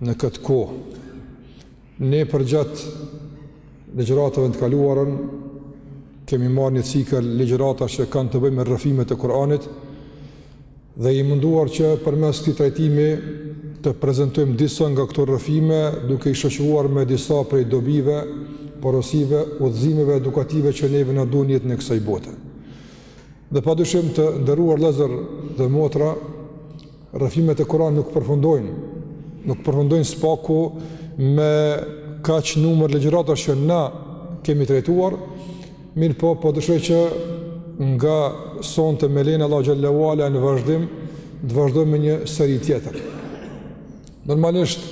në këtë kohë. Ne përgjatë ligjëratave të kaluara kemi marrë një cikël ligjërata që kanë të bëjnë me rrëfimet e Kur'anit duke u munduar që përmes këtij trajtimi të prezantojmë disa nga këto rrëfime duke i shoqëruar me disa prej dobive, porosive, udhëzimeve edukative që neve na duhen në jetën e kësaj bote. Dhe padyshim të nderuar vëllezër dhe motra, Rrëfimet e Kur'anit nuk përfundojnë, nuk përfundojnë aspak me kaq numër ligjëratash që na kemi trajtuar, mirëpo po dëshiroj që nga sonte me lejen e Allahut xhelle ue ala e në vazhdim, të vazhdojmë me një seri tjetër. Normalisht,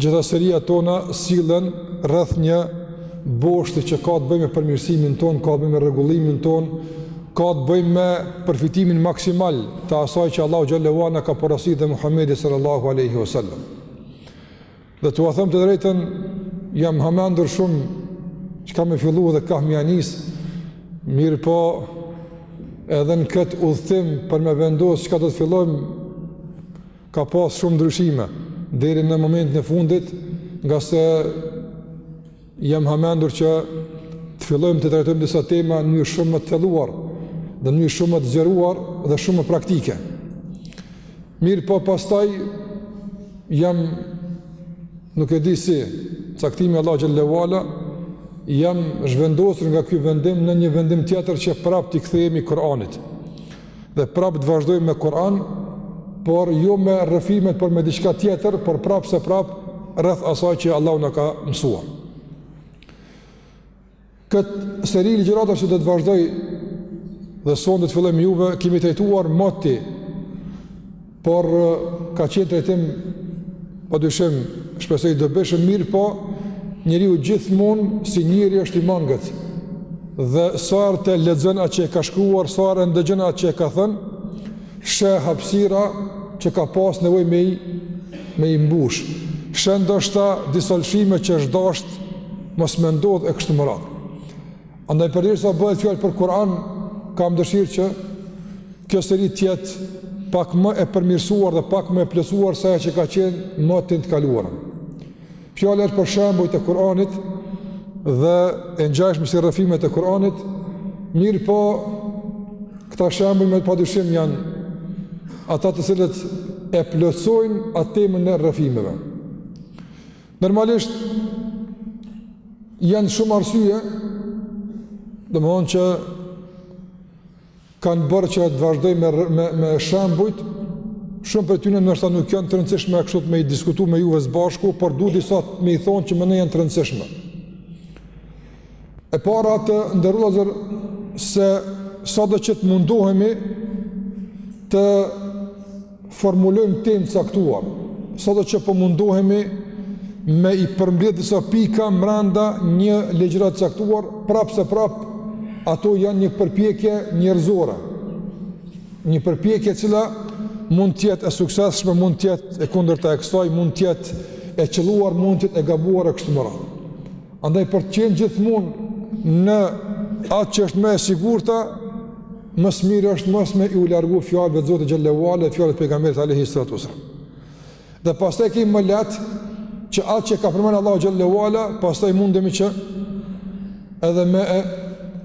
gjitha seritë tona sillen rreth një boshti që ka të bëjë me përmirësimin tonë, ka të bëjë me rregullimin tonë, ka të bëjë me përfitimin maksimal të asaj që Allahu xhallahu ala ka porositur dhe Muhamedi sallallahu alaihi wasallam. Dhe t'ua them të drejtën, jam hamendur shumë çka me fillu edhe kah me ia nis, mirëpo edhe në këtë udhëtim për me vendosë çka do të fillojmë, Ka pas shumë ndryshime deri në momentin e fundit, ngase jam hamendur që të fillojmë të trajtojmë disa tema në mënyrë shumë më të thelluar dhe në mënyrë shumë më të zgjeruar dhe shumë më praktike. Mirëpo pastaj jam nuk e di si caktim i Allahut xhallahu ala jam zhvendosur nga ky vendim në një vendim tjetër që prapë t'i kthehemi Kur'anit. Dhe prapë të vazhdojmë me Kur'an, por jo me rrëfimet, por me diçka tjetër, por prapë se prapë rreth asaj që Allahu na ka mësuar. Këtë seri ligjëratash që do të vazhdoj dhe sonte do të filloj me juve, e kemi trajtuar moti Por ka qenë trajtim pa dyshim, shpresoj i dobishëm, mirëpo njeriu gjithmonë si njeri është i mangët. Dhe sa herë e lexon atë që e ka shkruar, sa herë e ndëgjon atë që e ka thënë, sheh hapësira që ka pas nevojë me i me i mbush. Sheh ndoshta disa lëshime që është dashtë mos me ndodhë e kështu me radhë. Andaj përderisa bëhet fjalë për Kur'an, kam dëshirë që kjo seri të jetë pak më e përmirësuar dhe pak më e plotësuar se ajo që ka qenë moti në të kaluarën. Fjala është për shembujt e Kur'anit dhe e ngjashme si rrëfimet e Kur'anit, mirëpo këta shembuj me padyshim janë ata të cilët e plotësojnë atë temën e rrëfimeve. Normalisht, janë shumë arsye, domethonë që kanë bërë që të vazhdoj me, me, me shembujt, shumë prej tyne ndoshta nuk janë të rëndësishme kështu me i diskutu me juve s'bashku, por du disa me i thonë që për ne janë të rëndësishme. E para të nderuar se sado që të mundohemi të formulojmë temë t'caktuar, sado që po mundohemi me i përmbledh disa pika mrenda një ligjërate t'caktuar, prapë se prapë ato janë një përpjekje njerëzore, një përpjekje e cila mund të jetë e suksesshme, mund të jetë e kundërta e kësaj, mund të jetë e qëlluar, mund të jetë e gabuar e kështu me radhë. Andaj për të qenë gjithmonë në atë që është më e sigurta, më së miri është mos me iu largu fjalëve të Zotit xhallahu ala e fjalët e pejgamberit alayhi salatu wasallam. Dhe pastaj kemi më lehtë që atë që e ka përmend Allahu xhallahu ala, pastaj mundemi që edhe me e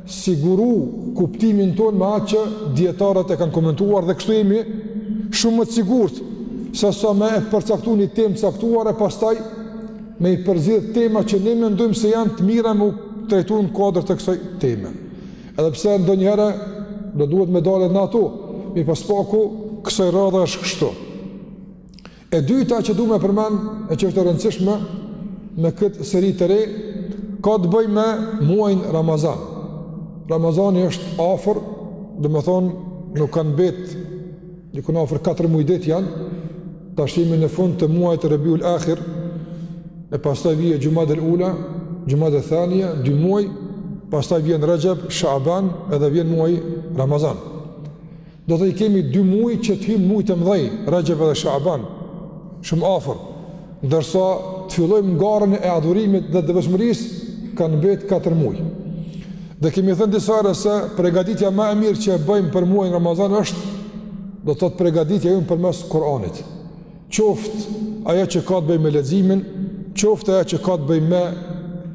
siguru kuptimin tonë me atë që dietarët e kanë komentuar dhe kështu jemi shumë më të sigurt sesa me e përcaktu një temë t'caktuar e pastaj me i përzgjedh tema që ne mendojmë se janë të mira me u trajtu në kuadër të kësaj teme. Edhe pse ndonjëherë do duhet me dalë në ato, mirëpo së paku kësaj radhe është kështu. E dyta që du me përmend, e që është e rëndësishme me këtë seri të re, ka të bëjë me muajin Ramazan. Ramazani është afër, domethënë nuk kanë mbet Dikun afër 4 muaj ditë janë, tash jemi në fund të muajit Rabiul Akhir, e pastaj vjen Jumada al-Ula, Jumada al-Thaniya, dy muaj, pastaj vjen Rajab, Shaaban, edhe vjen muaji Ramazan. Domethënë i kemi dy muaj që të hyjmë muajt e mëdhenj, Rajab dhe Shaaban, shumë afër. Ndërsa të fillojmë garën e adhurimit dhe devotshmërisë, kanë mbetë 4 muj. Dhe kemi thënë disa herë se pregaditja ma e mirë që e bëjmë për muajin Ramazan është do të thotë pregaditja jonë përmes Kuranit. Qoftë ajo që ka të bëjë me leximin, qoftë ajo që ka të bëjë me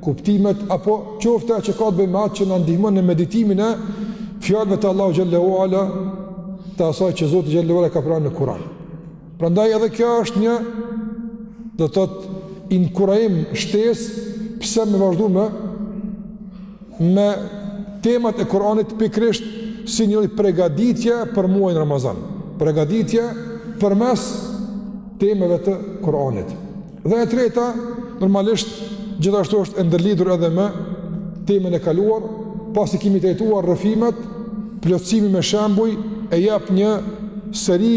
kuptimet, apo qoftë ajo që ka të bëjë me atë që na ndihmon në meditimin e fjalëve të Allahut xhallahu ala të asaj që Zoti xhallahu ala ka thanë në Kuran. Prandaj edhe kjo është një do të thotë inkurajim shtesë pse me vazhdu me me temat e Kur'anit pikërisht si një pregaditje për muajin Ramazan. Pregaditje përmes temave të Kur'anit. Dhe e treta, normalisht gjithashtu është e ndërlidhur edhe me temën e kaluar, pasi kemi trajtuar rrëfimet, plotësimi me shembuj e jep një seri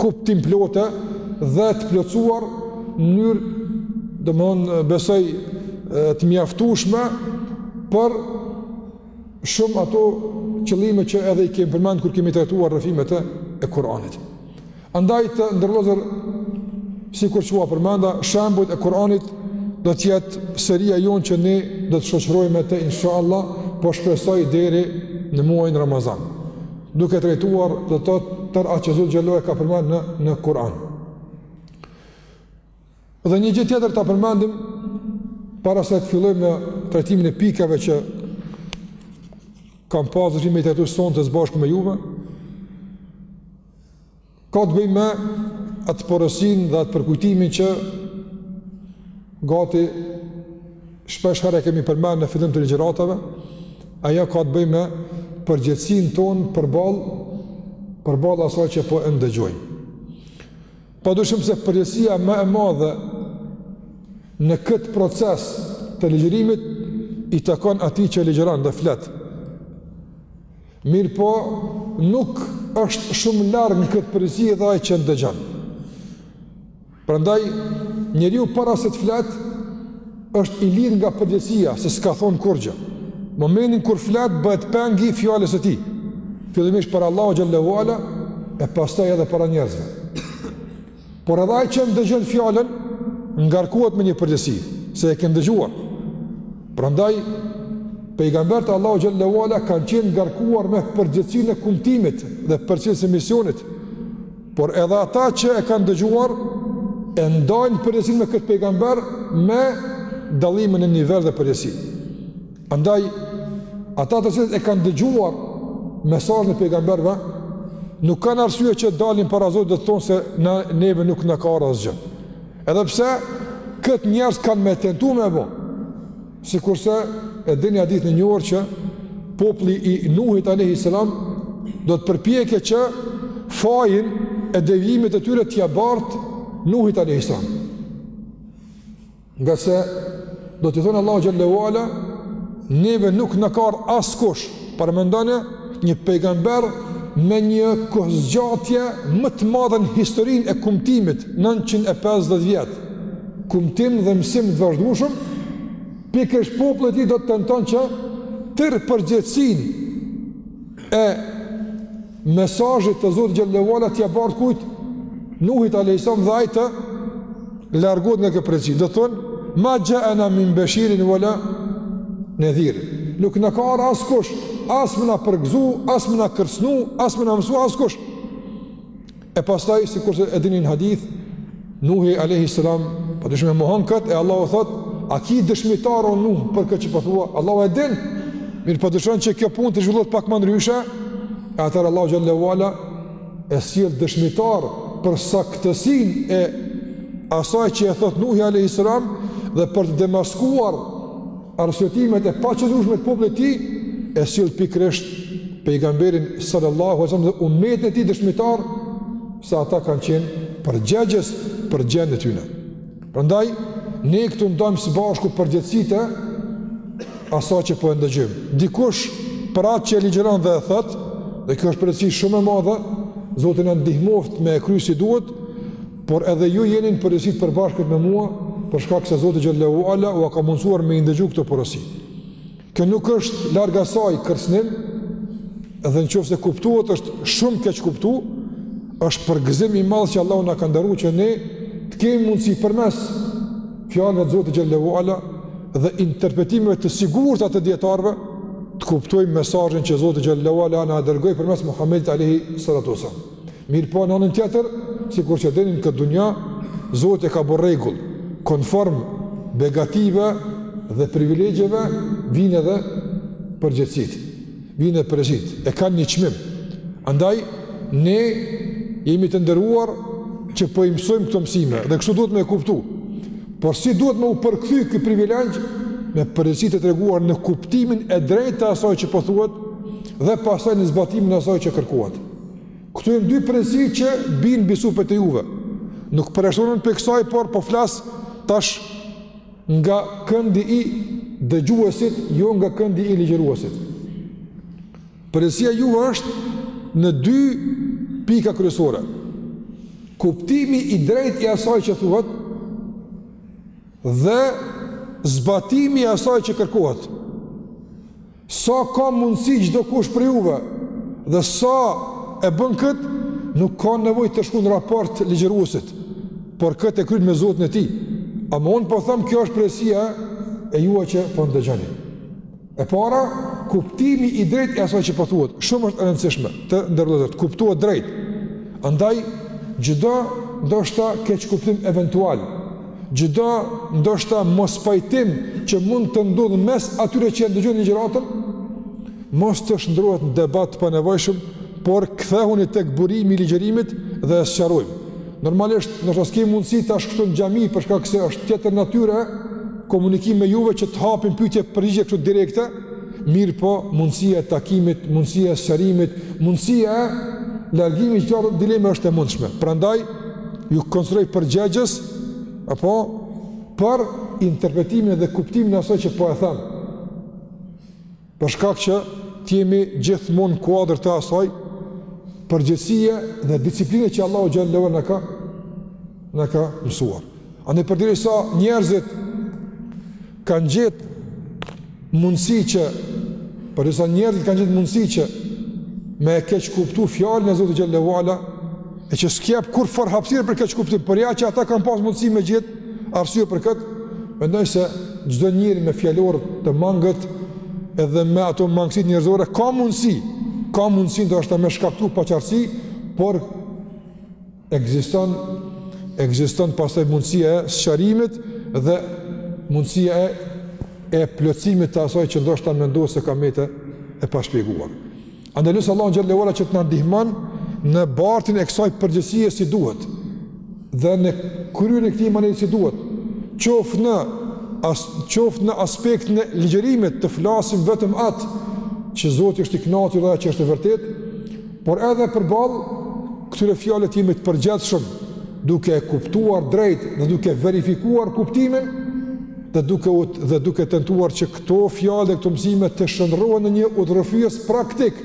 kuptim të plotë dhe të plotësuar në mënyrë domethënë besoj të mjaftueshme për shumë ato qëllime që edhe i kemi përmend kur kemi trajtuar rrëfimet e Kur'anit. Andaj të nderuar vëllezër, sikur që përmenda, shembujt e Kur'anit do të jetë seria jonë që ne do të shoqërohemi me te, insha Allah, po shpresoj deri në muajin Ramazan. Duke trajtuar, domethënë tërë atë që Zoti xhelle ue ala e ka përmend në, në Kur'an. Dhe një gjë tjetër ta përmendim, para se të fillojmë me trajtimin e pikave që kam pasë dhe që me i trajtu sonte së bashku me juve, Ka të bëjë me atë porosinë dhe atë përkujtimin që gati shpeshherë e kemi përmend në fillim të ligjëratave, ajo ka të bëjë me përgjegjësinë tonë përballë përballë asaj që po e ndëgjojmë. Padyshim se përgjegjësia më e madhe në këtë proces të ligjërimit i takon atij që ligjëron dhe flet. Mirëpo, nuk është shumë larg nga kjo përgjegjësi edhe ai që dëgjon. Prandaj, njeriu para se të flet, është i lirë nga përgjegjësia se s'ka thënë kurrgjë. Momentin kur flet bëhet peng i fjalës së tij. Fillimisht para Allahut xhelle ue ala e pastaj edhe para njerëzve. Por edhe ai që ndëgjon fjalën ngarkohet me një përgjegjësi, se e ke ndëgjuar. Prandaj pejgamberët e Allahut xhelle ue ala kanë qenë ngarkuar me përgjegjësinë e kumtimit dhe përgjegjësinë e misionit. Por edhe ata që e kanë dëgjuar e ndajnë përgjegjësinë me këta pejgamberë me dallimin në nivel dhe përgjegjësi. Andaj, ata të cilët e kanë dëgjuar mesazhin e pejgamberëve, nuk kanë arsye që të dalin para Zotit e të thonë se na neve nuk na ka ardhur asgjë. Edhe pse këta njerëz kanë me tentu me e bo. Sikurse e dini hadithin e njohur që populli i Nuhit alayhi salam do të përpjeket që fajin e devijimit të tyre t'ia bart Nuhit alayhi salam. Ngase do t'i thonë Allahut xhelle ue ala neve nuk na ka ardh askush. Paramendoni një pejgamber me një kohëzgjatje më të madhe në historinë e kumtimit 950 vjet. Kumtim dhe mësim të vazhdueshëm pikërisht populli i tij do të tenton që tërë përgjegjësinë e mesazhit të Zotit xhelle ue ala t'ia bart kujt Nuhit alejhi selam dhe ai të largohet nga kjo përgjegjësi. Do thonë ma xhaena min beshirin ue la nedhir. Nuk na ka ardhur askush, as me na përgëzu, as me na kërcënu, as me na mësu askush. E pastaj sikurse e dini n'hadith, Nuhi alejhi selam, po dëshmon e mohon kët e Allahu i thotë, a ki dëshmitar o Nuh për këtë që po thua? Allahu e din. Mirëpo dëshiron që kjo punë të zhvillohet pak më ndryshe. E atëherë Allahu xhelle ue ala e sjell dëshmitar për saktësinë e asaj që e thotë Nuhi alejhi selam dhe për të demaskuar arsyetimet e paqëndrueshme të popullit të tij e sill pikërisht pejgamberin salallahu alejhi ue selem dhe umetin e tij dëshmitar se ata kanë qenë përgjegjës për gjendën e tyre. Prandaj ne këtu ndajmë së bashku përgjegjësitë e asaj që po e ndëgjojmë. Dikush për atë që e ligjëron dhe e thotë, dhe kjo është përgjegjësi shumë e madhe, Zoti na ndihmoftë me e kry si duhet, Por edhe ju jeni në përgjegjësi të përbashkët me mua, për shkak se Zoti xhelle ue ala ua ka mundësuar me i ndëgju këto porosi. Kjo nuk është larg asaj kërcënim, dhe në qoftë se kuptohet është shumë keqkuptu, është përgëzim i madh që Allahu na ka nderu që ne të kemi mundësi përmes fjalëve të Zotit xhelle ue ala dhe interpretimeve të sigurta të dijetarëve të kuptojmë mesazhin që Zoti xhelle ue ala na dërgoi përmes Muhamedit alejhi salatu ue selam. Mirëpo në anën tjetër, sikur që e dini n'këtë dunja, Zoti e ka bërë rregull, konform begatave dhe privilegjeve, vinë edhe përgjegjësitë, vinë edhe përgjegjësitë, e kanë një çmim. Andaj, ne jemi të nderuar që po i mësojmë këto mësime, dhe kështu duhet me e kuptu. Por si duhet me u përkthy ky privilegj, me përgjegjësi të treguar në kuptimin e drejtë të asaj që po thuhet, dhe pastaj në zbatimin e asaj që kërkohet. Këtu janë dy përgjegjësi që bijnë mbi supet e juve. Nuk përjashtohem prej kësaj, por po flas tash nga këndi i dëgjuesit, jo nga këndi i ligjëruesit. Përgjegjësia juve është në dy pika kryesore. Kuptimi i drejtë i asaj që thuhet dhe zbatimi i asaj që kërkohet. Sa ka mundësi çdokush prej juve dhe sa e bën kët, nuk ka nevojë të çon raport ligjëruesit, por kët e kryen me Zotin e tij. Ama unë po them kjo është përgjegjësia e juaj që po ndëgjoni. E para, kuptimi i drejtë i asaj që po thuhet, shumë është e rëndësishme të ndërlohet, kuptohet drejt. Andaj çdo ndoshta keqkuptim eventual Çdo ndoshta mospajtim që mund të ndodhë mes atyre që e ndëgjojnë ligjëratën, mos të shndrohet në debat të panevojshëm, por kthehuni tek burimi i ligjërimit dhe e sqarojmë. Normalisht, ndoshta s'kemi mundësi tash këtu në xhami, për shkak se është tjetër natyre, komunikim me juve që të hapim pyetje përgjigje kështu direkte, Mirëpo, mundësia e takimit, mundësia e sqarimit, mundësia e largimit të çdo dileme është e mundshme. Prandaj ju konsideroj përgjegjës apo për interpretimin dhe kuptimin e asaj që po e them. Për shkak që të jemi gjithmonë në kuadër të asaj përgjegjësie dhe disipline që Allahu xhelle ue ala na ka na ka mësuar. Andaj përderisa njerëzit kanë gjetë mundësi që, përderisa njerëzit kanë gjetë mundësi që me e keqkuptu fjalën e Zotit xhelle ue ala, e që s'jep kurrfarë hapsire për keqkuptim, por ja që ata kanë pas mundësi me gjetë arsye për këtë, mendoj se çdo njeri me fjalor të mangët edhe me ato mangësitë njerëzore, ka mundësi, ka mundësi ndoshta me shkaktu paqartësi, por Ekziston ekziston pastaj mundësia e sqarimit dhe mundësia e e plotësimit të asaj që ndoshta mendon se ka metë e pashpjeguar. Andaj e lus Allahun xhelle ue ala që të na ndihmon në bartjen e kësaj përgjësie si duhet dhe në kryerjen e këtij emaneti si duhet, qoftë në as qoftë në aspektin e ligjërimit të flasim vetëm atë që Zoti është i kënaqur dhe atë që është e vërtetë, Por edhe përballë këtyre fjalëve të jemi të përgjegjshëm, duke e kuptuar drejt dhe duke verifikuar kuptimin dhe duke u dhe duke tentuar që këto fjalë dhe këto mësime të shndërrohen në një udhërrëfyes praktik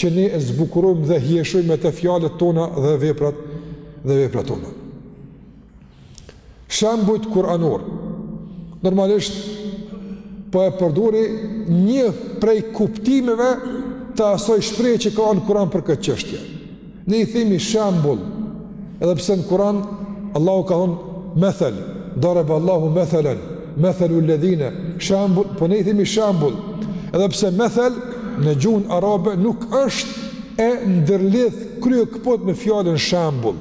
që ne e zbukurojmë dhe hieshojmë me te fjalët tona dhe veprat dhe veprat tona. Shembujt Kur'anorë. Normalisht po e përdori një prej kuptimeve të asoj shprehje që ka në Kur'an për këtë çështje. Ne i themi shembul, edhe pse në Kur'an Allahu ka thonë methel, darebe Allahu methelen, methelu lledhine, shembul, po ne i themi shembul, edhe pse methel në gjuhën arabe nuk është e ndërlidh kryekëput me fjalën shembul.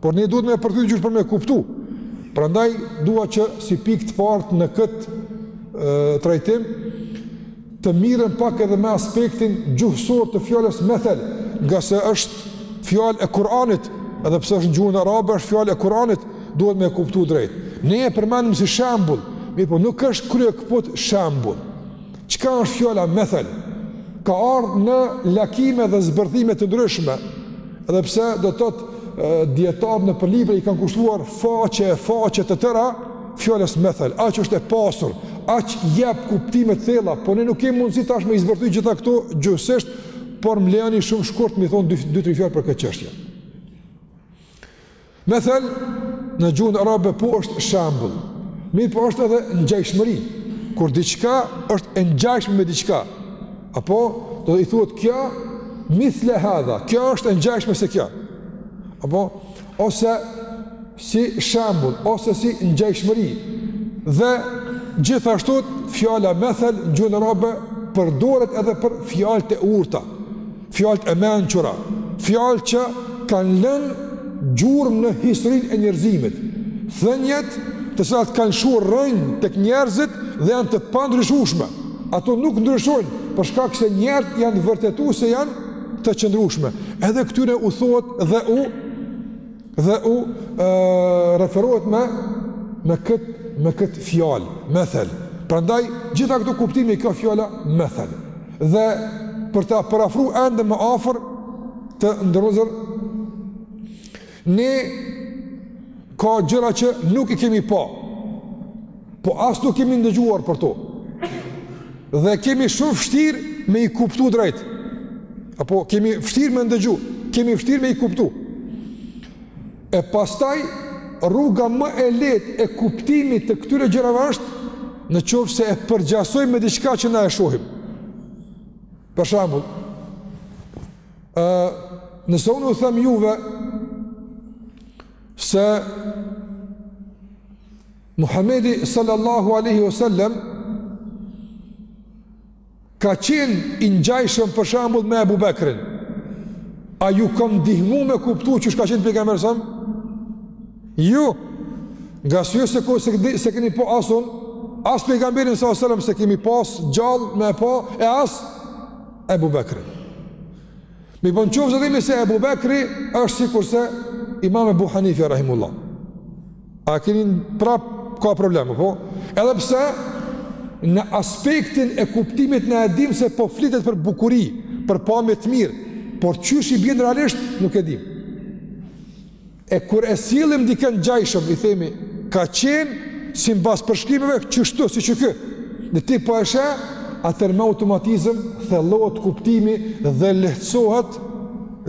Por ne duhet me përkthy diqysh për me kuptu. Prandaj, dua që si pikë të parë në këtë trajtim, të mirrem pak edhe me aspektin gjuhësor të fjalës methel, ngase është fjalë e Kur'anit, edhe pse është në gjuhën arabe, është fjalë e Kur'anit, duhet me kuptu drejt. Ne e përmenim si shembull, mirëpo nuk është kryekëput shembull. Çka është fjala methel? Ka ardhë në lakime dhe zbërthime të ndryshme, edhe pse do të thotë dietar nëpër libra i kanë kushtuar faqe e faqe të tëra fjalës methel. Aq është e pasur, aq jep kuptime të thella, por ne nuk kemi mundësi tash me i zbërthy gjitha këto gjuhësisht, por më lejoni shumë shkurt me thënë dy dy tre fjalë për këtë çështje. Methel, në gjuhën arabe po është shembull, mirë po është edhe ngjajshmëri, kur diçka është e ngjajshme me diçka, apo do i thuhet kjo, mithle hadha, kjo është e ngjajshme se kjo, apo, ose si shembull, ose si ngjajshmëri, dhe gjithashtu fjala methel në gjuhën arabe përdoret edhe për fjalët e urta. fjalët e mençura, fjalë që kanë lënë gjurmë në historinë e njerëzimit, thëniet të cilat kanë lëshu rrënjë tek njerëzit dhe janë të pandryshueshme. Ato nuk ndryshojnë për shkak se njerëzit janë vërtetuar se janë të qëndrueshme. Edhe këtyre u thuhet dhe u Dhe u e, referohet me me këtë me këtë fjalë, methel. Prandaj gjitha këto kuptime kjo fjala methel. Dhe për ta përafru ende më afër të nderuar ne ka gjëra që nuk i kemi pa. Po as nuk kemi ndëgjuar për to. Dhe kemi shumë vështirë me i kuptu drejt. Apo kemi vështirë me ndëgju, kemi vështirë me i kuptu. E pastaj, rruga më e lehtë e kuptimit të këtyre gjërave është në qoftë se e përngjasojmë me diçka që na e shohim. Për shembull, nëse unë u them juve se Muhamedi sallallahu alaihi wasallam ka qenë i ngjajshëm për shembull me Ebu Bekrin. A ju kam ndihmu me kuptu qysh ka qenë pejgamberi sa? Ju nga s'ju se ku se, se keni pa asnjë, as pejgamberin sa selam se kemi pas gjallë me pa e as Ebu Bekrin. Mirëpo në qoftë se themi se Ebu Bekri është sikurse imam Ebu Hanife rahimullah. A keni prap ka probleme apo? Edhe pse në aspektin e kuptimit na e dim se po flitet për bukuri, për pamje të mirë, por qysh i bjen realisht nuk e dim. E kur e sjellim dikën ngjajshëm i themi ka qenë simbas përshkrimeve qështu si qiky që ti po e sheh, atëherë me automatizëm thellohet kuptimi dhe lehtësohet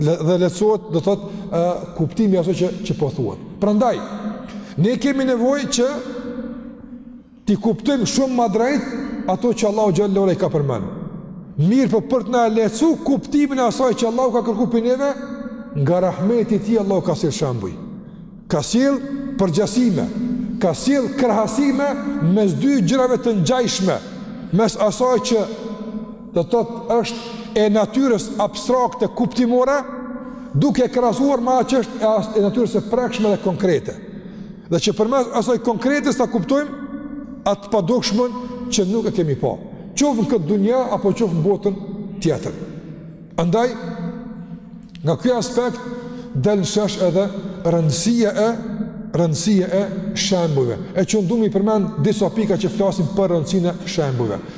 dhe lehtësohet do thotë kuptimi asaj që që po thuhet. Prandaj, ne kemi nevojë që t'i kuptojmë shumë ma drejt ato që Allahu Xhelle ue Ala i ka përmend. Mirëpo po për t'na e lehtësu kuptimin e asaj që Allahu ka kërku prej neve, nga rahmeti i tij Allahu ka sjell shembuj. Ka sjell përngjasime, ka sjell krahasime mes dy gjërave të ngjashme, mes asaj që do të thotë është e natyrës abstrakte kuptimore, duke e krahasuar me atë që është e, e natyrës së prekshme dhe konkrete. Dhe që përmes asaj konkretes ta kuptojmë atë të padukshmen që nuk e kemi pa. Qoftë në këtë dunja apo qoftë në botën tjetër. Andaj nga ky aspekt del në shesh edhe rëndësia, rëndësia e shembujve. E që mund t'i përmendim disa pika që flasin për rëndësinë e shembujve.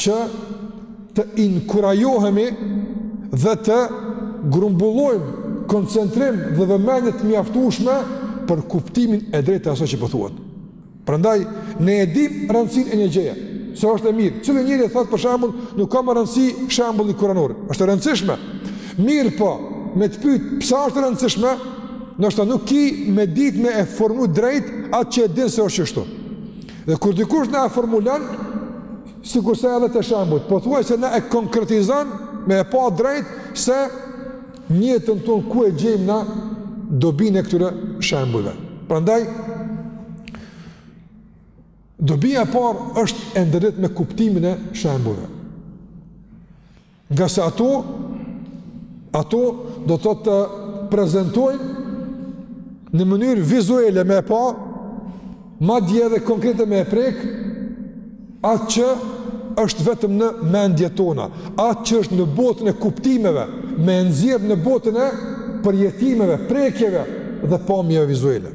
që të inkurajohemi dhe të grumbullojmë koncentrim dhe vëmendje të mjaftueshme për kuptimin e drejtë të asaj që po thuhet. Prandaj ne e dimë rëndësinë e një gjëje, se është e mirë. Cili njeri thotë për shembull, nuk ka më rëndësi shembulli kuranor. Është e rëndësishme. Mirëpo, me të pyet pse është e rëndësishme, ndoshta nuk ki me ditë me e formu drejt atë që e din se është kështu. Dhe kur dikush na e formulon, sikurse edhe te shembujt, pothuajse na e konkretizon me e pa drejt se njëmend ku e gjejmë na dobinë e këtyre shembujve. Prandaj, dobia e parë është e ndërlidhur me kuptimin e shembujve. Ngase ato, ato do të ta prezentojnë në mënyrë vizuele me e pa, madje edhe konkrete me e prek, atë që është vetëm në mendjet tona, atë që është në botën e kuptimeve, me e nxjerr në botën e përjetimeve, prekjeve dhe pamjeve vizuele.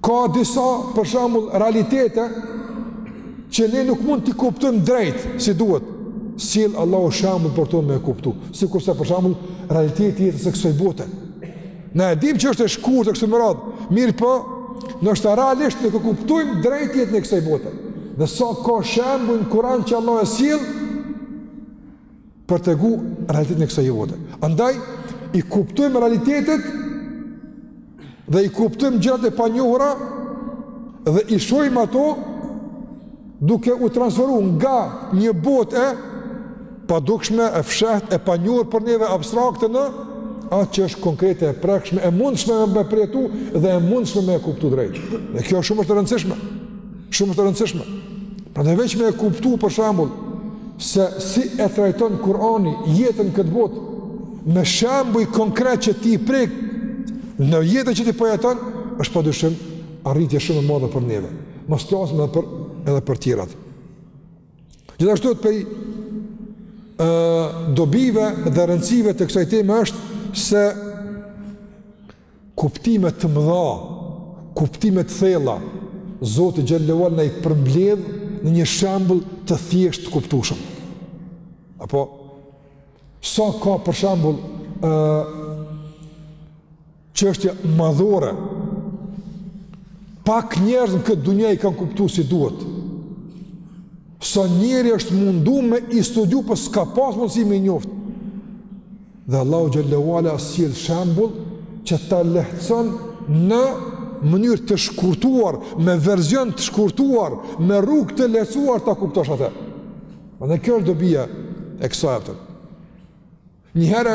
Ka disa, për shembull, realitete që ne nuk mund t'i kuptojmë drejt si duhet. Sjell Allahu shembull për to me e kuptu. Sikurse për shembull, realiteti i jetës së kësaj bote. Ne e dimë që është e shkurtë kështu me radhë. Mirëpo, ndoshta realisht nuk e kuptojmë drejt jetën e kësaj bote. Dhe sa ka shembuj në Kur'an që Allahu e sjell për t'tregu realitetin e kësaj bote. Andaj, i kuptojmë realitetet dhe i kuptojmë gjërat e panjohura dhe i shohim ato duke u transferu nga një botë e padukshme, e fsheht, e panjohur për neve abstrakte në atë që është konkrete e prekshme, e mundshme me përjetu dhe e mundshme me e kuptu drejt. Dhe kjo shumë është e rëndësishme. Shumë është e rëndësishme. Prandaj veç me e kuptu për shembull se si e trajton Kurani jetën këtë botë me shembuj konkret që të prek në jetën që ti po jeton, është padyshim arritje shumë e madhe për neve. Mos flasim edhe për edhe për tjerat. Gjithashtu prej ë dobive dhe rëndësive të kësaj teme është se Kuptime të mëdha, kuptime të thella, Zoti xhel-le ue ala na i përmbledh në një shembull të thjeshtë të kuptueshëm. Apo sa ka për shembull ë çështje madhore pak njerëz në këtë dunja i kanë kuptu si duhet. Sa njeri është mundu me i studiu, për po s'ka pas mundësi me i njoftë. Dhe Allahu xhel-le ue ala sjell shembull që ta lehtëson në mënyrë të shkurtuar, me version të shkurtuar, me rrugë të lehtësuar ta kuptosh atë. Dhe kjo është dobia e kësaj atë. Një herë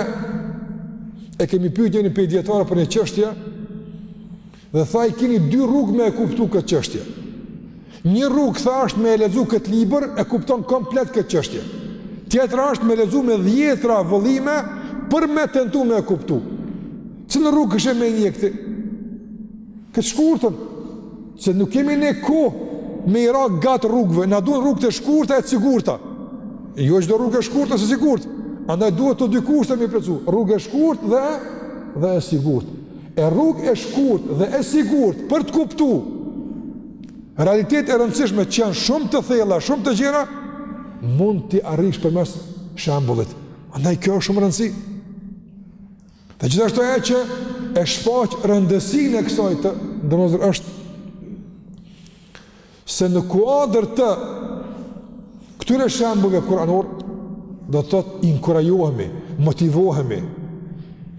e kemi pyetur një pediatër për një çështje Dhe tha i kini dy rrugë me e kuptu këtë çështje. Një rrugë tha është me e lexu këtë libër e kupton komplet këtë çështje. Tjetra është me lexu me dhjetra vëllime për me tentu me e kuptu. Cilën rrugë kishe me e ndjek ti? Këtë shkurtën, se nuk kemi ne kohë me i ra gatë rrugëve, na duhen rrugët e shkurta e të sigurta. Jo çdo rrugë e shkurt asht e sigurt, andaj duhet të dy kushte me i plotësu, rrugë e shkurt dhe, dhe e sigurt. E rrugë e shkurt dhe e sigurt për të kuptu realitete të rëndësishme që janë shumë të thella, shumë të gjera, mund t'i arrish përmes shembullit. Andaj kjo ka shumë rëndësi. Dhe gjithashtu ajo që e shfaq rëndësinë e kësaj teme ndër vëllezër është se në kuadër të këtyre shembujve kuranorë do të thotë inkurajohemi, motivohemi,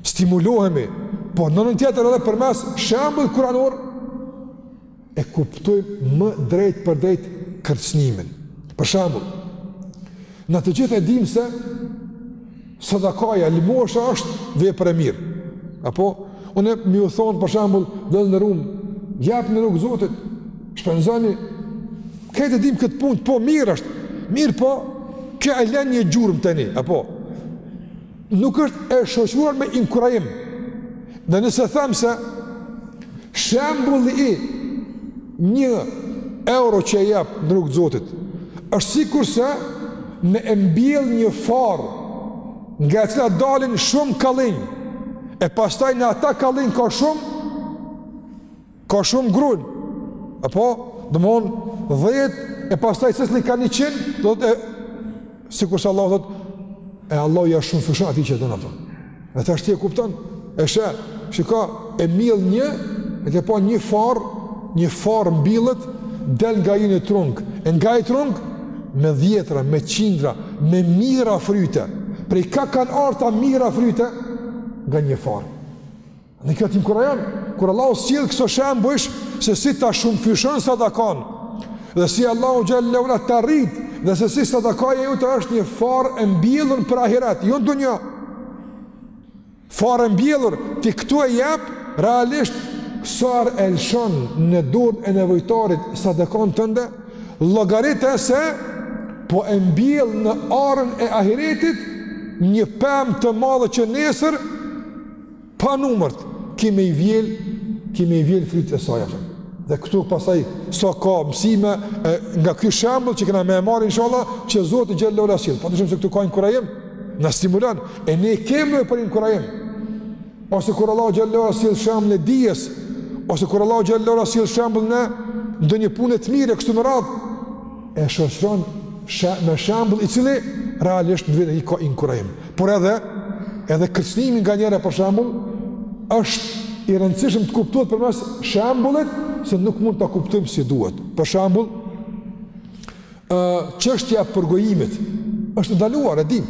stimulohemi, po në anën tjetër edhe përmes shembujve kuranorë e kuptojmë drejtpërdrejt kërcnimin. Për shembull, na të gjithë e dimë se Sadakaja, lëmosha është vepër e mirë. Apo, unë me ju thonë, për shembull, të nderum, jepni në rrugë të Zotit, shpenzoni, këtë e dimë këtë punë, po mirë është, mirë po, kjo e len një gjurmë te ne, apo, nuk është e shoqëruar me inkurajim, dhe nëse themi se, shembulli i, Një euro që e jep në rrugë të Zotit është sikurse me e mbjell një farë nga e cila dalin shumë kallinj. E pastaj në ata kallinj ka shumë ka shumë grun. Apo, domthon 10 e pastaj secili ka 100, do të Sikurse Allah thot, e Allahu ja shumëfishon atij që do Ai. E tash ti e kupton, e sheh, çka e mjell një, e ke pa një farë, një farë mbillet, del nga ajo një trung, e nga ai trung, me dhjetra, me qindra, me mija fryte, prej ka kanë ardh ata mija fryte, nga një farë. E kjo të inkurajon, kur Allahu sjell këso shembujsh se si ta shumëfishon sadakan, dhe si Allahu xhelle ue ala ta rrit, dhe se si sadakaja jote është një far e mbjellur për ahiret, jo dunja. Far e mbjellur ti këtu e jep realisht sa e lëshon në dorën e nevojtarit sadakan tënde, llogarite se po e mbjell në arën e ahiretit një pemë të madhe që nesër Panumërt, ki me i vjel, ki me i vjel frytet e saja. Dhe këtu pastaj, sa ka mësime, e, nga ky shembull që kena me e marrë, inshallah, që Zoti xhelle ue ala e sjell. Pa dyshim se këtu ka inkurajim, na stimulon, e ne kemi për inkurajim. Ose kur Allah xhelle ue ala e sjell shembullin e dijes, ose kur Allah xhelle ue ala e sjell shembullin e ndonjë pune të mirë, e kështu me radhë, e shoqëron me shembull i cili, realisht në vete i ka inkurajim. Por edhe, edhe kërcënimi nga njëra për shembull, është i rëndësishëm të kuptohet përmes shembullit, se nuk mund ta kuptojmë si duhet. Për shembull, çështja e përgojimit, është e ndaluar, e dim.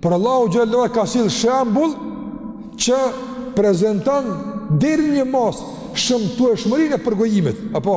Por Allahu xhelle ue ala ka sjellë shembull, që prezenton deri një masë shëmtueshmërinë e përgojimit. Apo,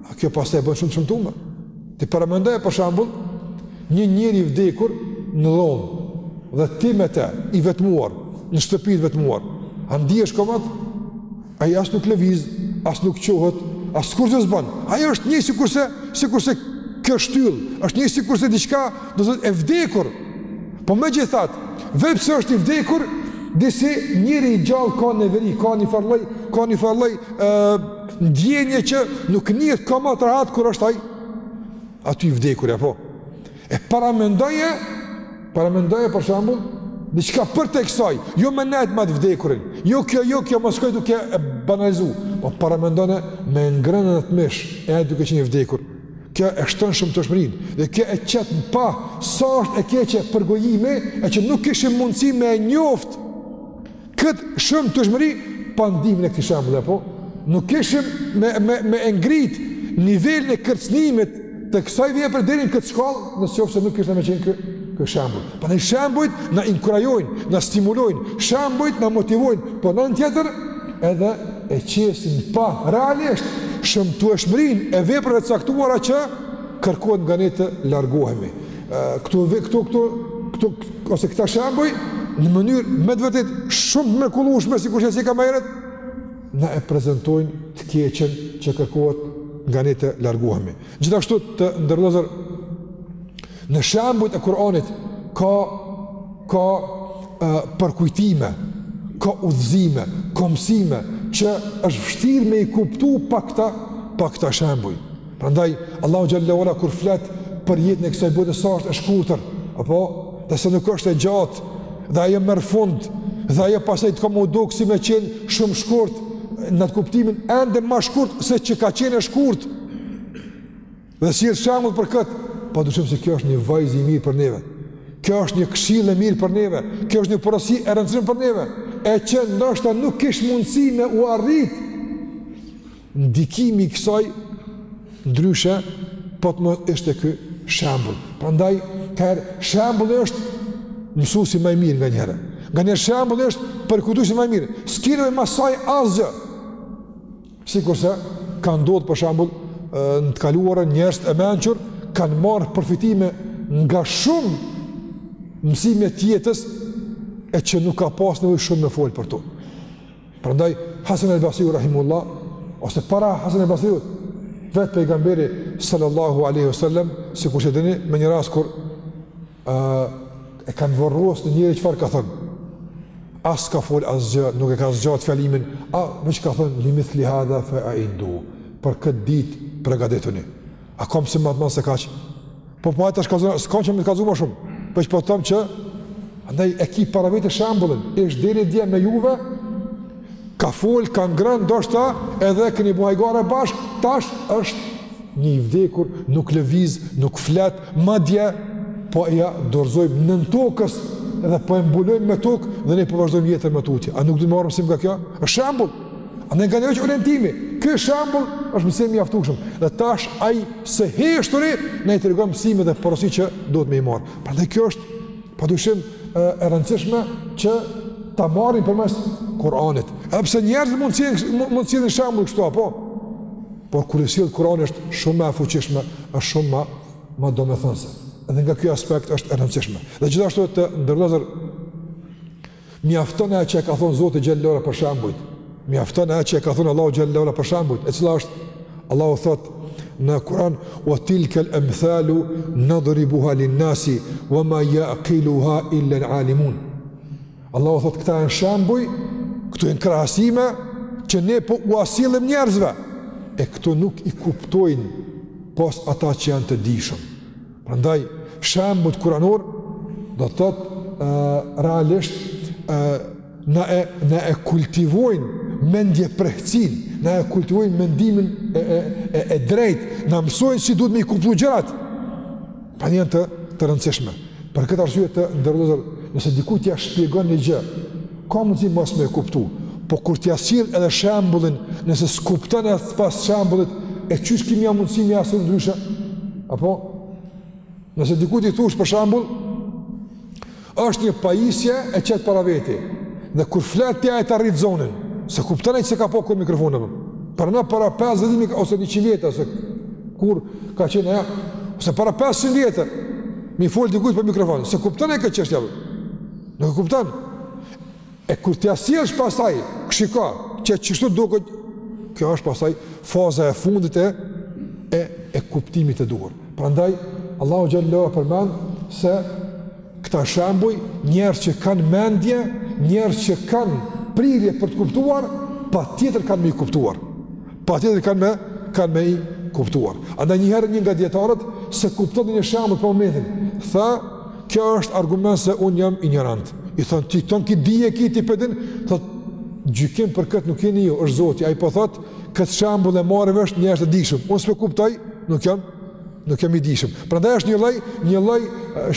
A kjo pastaj e bën shumë të shëmtume. Ti paramendoje për shembull, një njeri i vdekur në dhomë, dhe ti me te, i vetmuar, në shtëpi të vetmuar, a ndihesh komot? Ai as nuk lëviz, as nuk çohet, as kurgjë s'ban, ai është njëjtë sikurse, sikurse kjo shtyllë, është njëjtë sikurse diçka, domethënë e vdekur, po megjithatë, veç pse është i vdekur, disi njeri i gjallë ka neveri, ka një farë lloj, ka një farë lloj, ndjenje që nuk nihet komot, rahat kur është ai aty i vdekur, apo? E paramendoje, paramendoje për shembull, diçka përtej ksaj, jo me nejtë me të vdekurin, jo kjo, jo kjo, mos shkoj duke e banalizu, po paramendoje me ngrënë atë mish, e duke qenë i vdekur, kjo e shton shëmtueshmërinë, dhe kjo e qet në pah, sa është e keqe përgojimi, e që nuk kishim mundësi me e njoftë, Këtë shëmtueshmëri, pa ndihmën e këtij shembulli, po, nuk kishim me, me, me e ngrit nivelin e kërcnimit të kësaj vepre deri në këtë shkallë, në qofë se nuk kish me qenë ky, ky shembull. Prandaj shembujt na inkurajojnë, na stimulojnë, shembujt na motivojnë, po në anën tjetër edhe e qesin në pah realisht shëmtueshmërinë e veprave të caktuara që kërkohen nga ne të largohemi. Këtu dhe këtu, këtu, këtu, ose këta shembuj, në mënyrë me të vërtetë shumë të mrekullueshme sikurse si kumari, na e prezentojnë të keqen që kërkohet nga ne të larguhemi. Gjithashtu të nderuar vëllezër, në shembujt e Kur'anit ka, ka e, përkujtime, ka udhëzime, ka mësime, që është vështirë me i kuptu pa këta, pa këta shembuj. Prandaj Allahu xhelle ve ala kur flet për jetën e kësaj bote sa është e shkurtër, apo dhe se nuk është e gjatë, dhe ajo merr fund, dhe ajo pastaj ka me u dok si me qenë shumë shkurt, në atë kuptimin ende ma shkurt se ç'ka qenë e shkurt. Dhe sjell shembull për këtë, pa dyshim se kjo është një vaz i mirë për neve. Kjo është një këshillë e mirë për neve. Kjo është një porosi e rëndësishme për neve, e që ndoshta nuk kish mundësi me u arrit ndikimi i kësaj ndryshe po të mos ishte ky shembull. Prandaj nganjëherë shembulli është mësuesi ma i mirë nganjëherë. Nganjëherë shembulli është përkujtuesi ma i mirë. S'ki nevojë mas saj asgjë. Sikurse ka ndodhur për shembull në të kaluarën njerëzit e mençur kanë marrë përfitime nga shumë mësime të jetës e që nuk ka pas nevojë shumë me fol për to. Prandaj Hasan al-Basriu rahimehullah ose para Hasan al-Basriut vet pejgamberi sallallahu alaihi wasallam sikur e dini me një rast kur ë e kanë vorros një njeri çfarë ka thënë as ka fol asgjë nuk e ka zgjat fjalimin a veç ka thënë li mithli hadha fa aidu për këtë ditë përgatituni a ka mësim ma të madh se kaq Po po ai tash kallzon, s'ka çka me të kallzu ma shumë, veç po thom që, andaj e ki para vete shembullin, ishte deri dje me juve, ka fol, ka ngrën, ndoshta edhe këni bo hajgare bashkë, tash është një i vdekur, nuk lëviz, nuk flet, madje po ia dorzojmë nënës tokë, edhe po e mbulojmë me tokë, dhe ne po vazhdojmë jetën më tutje. A nuk duhet me marr mësim nga kjo? Është shembull. Andaj nganjëherë veç orientimi, ky shembull është mësim i mjaftueshëm. Dhe tash ai së heshturi na i tregon mësimet dhe porositë që duhet me i marrë. Prandaj kjo është, pa dyshim, e rëndësishme që ta marrim përmes Kuranit. Edhe pse njerëzit mund të sjellin shembull kështu, apo? Por kur i sjell Kurani është shumë ma e fuqishme, është shumë ma, ma domethënëse. Edhe nga ky aspekt është e rëndësishme. Dhe gjithashtu të nderuar vëllezër, Mjafton ajo që e ka thënë Zoti xhelle ue ala për shembujt. Mjafton ajo që e ka thënë Allahu xhelle ue ala për shembujt. E cila është Allahu thot në Kur'an wa tilka al-amthalu nadribuha lin-nasi wa ma ya'qiluha illa al-alimun. Allahu thot këta janë shembuj, këto janë krahasime që ne po u a sillim njerëzve. E këto nuk i kuptojnë pos ata që janë të dijshëm. Prandaj shembujt kuranor do të thotë uh, realisht uh, na e na e kultivojnë mendjeprehtësinë, na e kultivojnë mendimin e e e, e drejtë, na mësojnë si duhet me i kuptu gjërat. Pra janë të të rëndësishme. Për këtë arsye të nderuar vëllezër, nëse dikujt ia shpjegon një gjë, Ka mundësi mos me e kuptu, po kur t'ja sjell edhe shembullin, nëse s'kupton as pas shembullit, e qysh kemi na mundësi me ja sjellë ndryshe? Apo nëse dikujt i thush për shembull, është një pajisje e qet para veti. Dhe kur flet ti ai ta rrit zonën, s'e kupton ai se çka po thu, mikrofon apo. Pra para 50 mijë ose 100 vjet ose kur ka qenë ajo, ose para 500 vjet. Me i fol dikujt për mikrofon, s'e kupton ai këtë çështje apo. Nuk e kupton. E kur t'ja sjellsh pastaj, shiko, qe qështu duket, kjo është pastaj faza e fundit e e, e kuptimit të duhur. Prandaj Allahu xhelle ue ala përmend se këta shembuj njerëz që kanë mendje, njerëz që kanë prirje për të kuptuar, patjetër kanë me i kuptuar. Patjetër kanë me kanë me i kuptuar. Andaj një herë një nga dijetarët s'e kuptonte një shembull për momentin, tha Kjo është argument se unë jam injorant. I thonë, ti tonë këtë dije ki, ti pe din, thotë, gjykim për këtë nuk jeni ju, është Zoti, ai po thotë, këtë shembull e marrin vesh njerëzit e dijshëm, unë s'pe kuptoj, nuk jam, nuk jam i dijshëm. Prandaj është një lloj, një lloj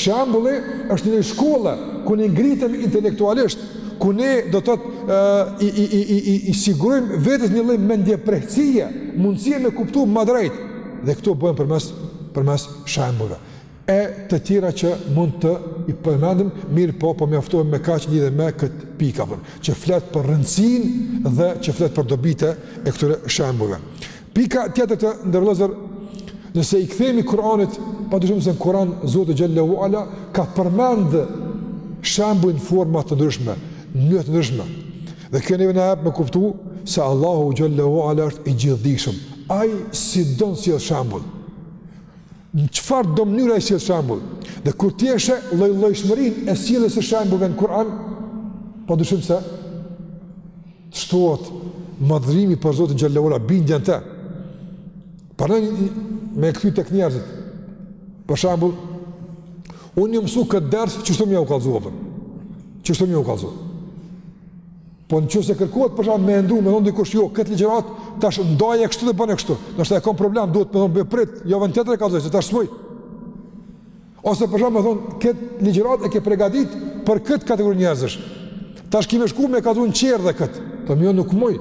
shembulli, është lloj shkolla, ku ne ngritem intelektualisht, ku ne do të thotë i, i, i, i, i, i sigurojmë vetes një lloj mendjeprehtësie, mundësie me kuptu më drejt, dhe këto bëhen përmes, përmes shembujve. E të tjera që mund t'i përmendim, mirëpo, po mjaftohem me kaq lidhje me këtë pikë, për, që flet për rëndësinë dhe që flet për dobitë e këtyre shembujve. Pika tjetër të nderuar vëllezër, nëse i kthehemi Kur'anit, pa dyshim se në Kur'an, Zoti xhelle ue ala, ka përmend shembuj në forma të ndryshme, në mënyra të ndryshme. Dhe kjo neve na jep me kuptu se Allahu xhelle ue ala është i gjithëdijshëm. Ai si don sjell shembuj. Në çfarëdo mënyre e sjell shembull. Dhe kur ti e sheh lloj-llojshmërinë e sjelljes së shembujve në Kur'an, pa dyshim se shtohet madhërimi për Zotin xhelle ue ala, bindja në të. Prandaj, me u kthy tek njerëzit, për shembull, unë jam mësu këtë ders qështu m'jau kallzu, apo, qështu m'jau kallzu. Po në qoftë se kërkohet për shembull me e ndërru, me thonë dikush jo, këtë ligjëratë, tash ndaje kështu dhe bëne kështu. Ndoshta e kom problem, duhet me thonë bëjë prit, javën tjetër e kallzoj, se tash s'muj. Ose për shembull me thonë, këtë ligjëratë e ke përgatit për këtë kategori njerëzish. Tash ki me shku në katun në qerë dhe këtë. Them jo jo, nuk muj,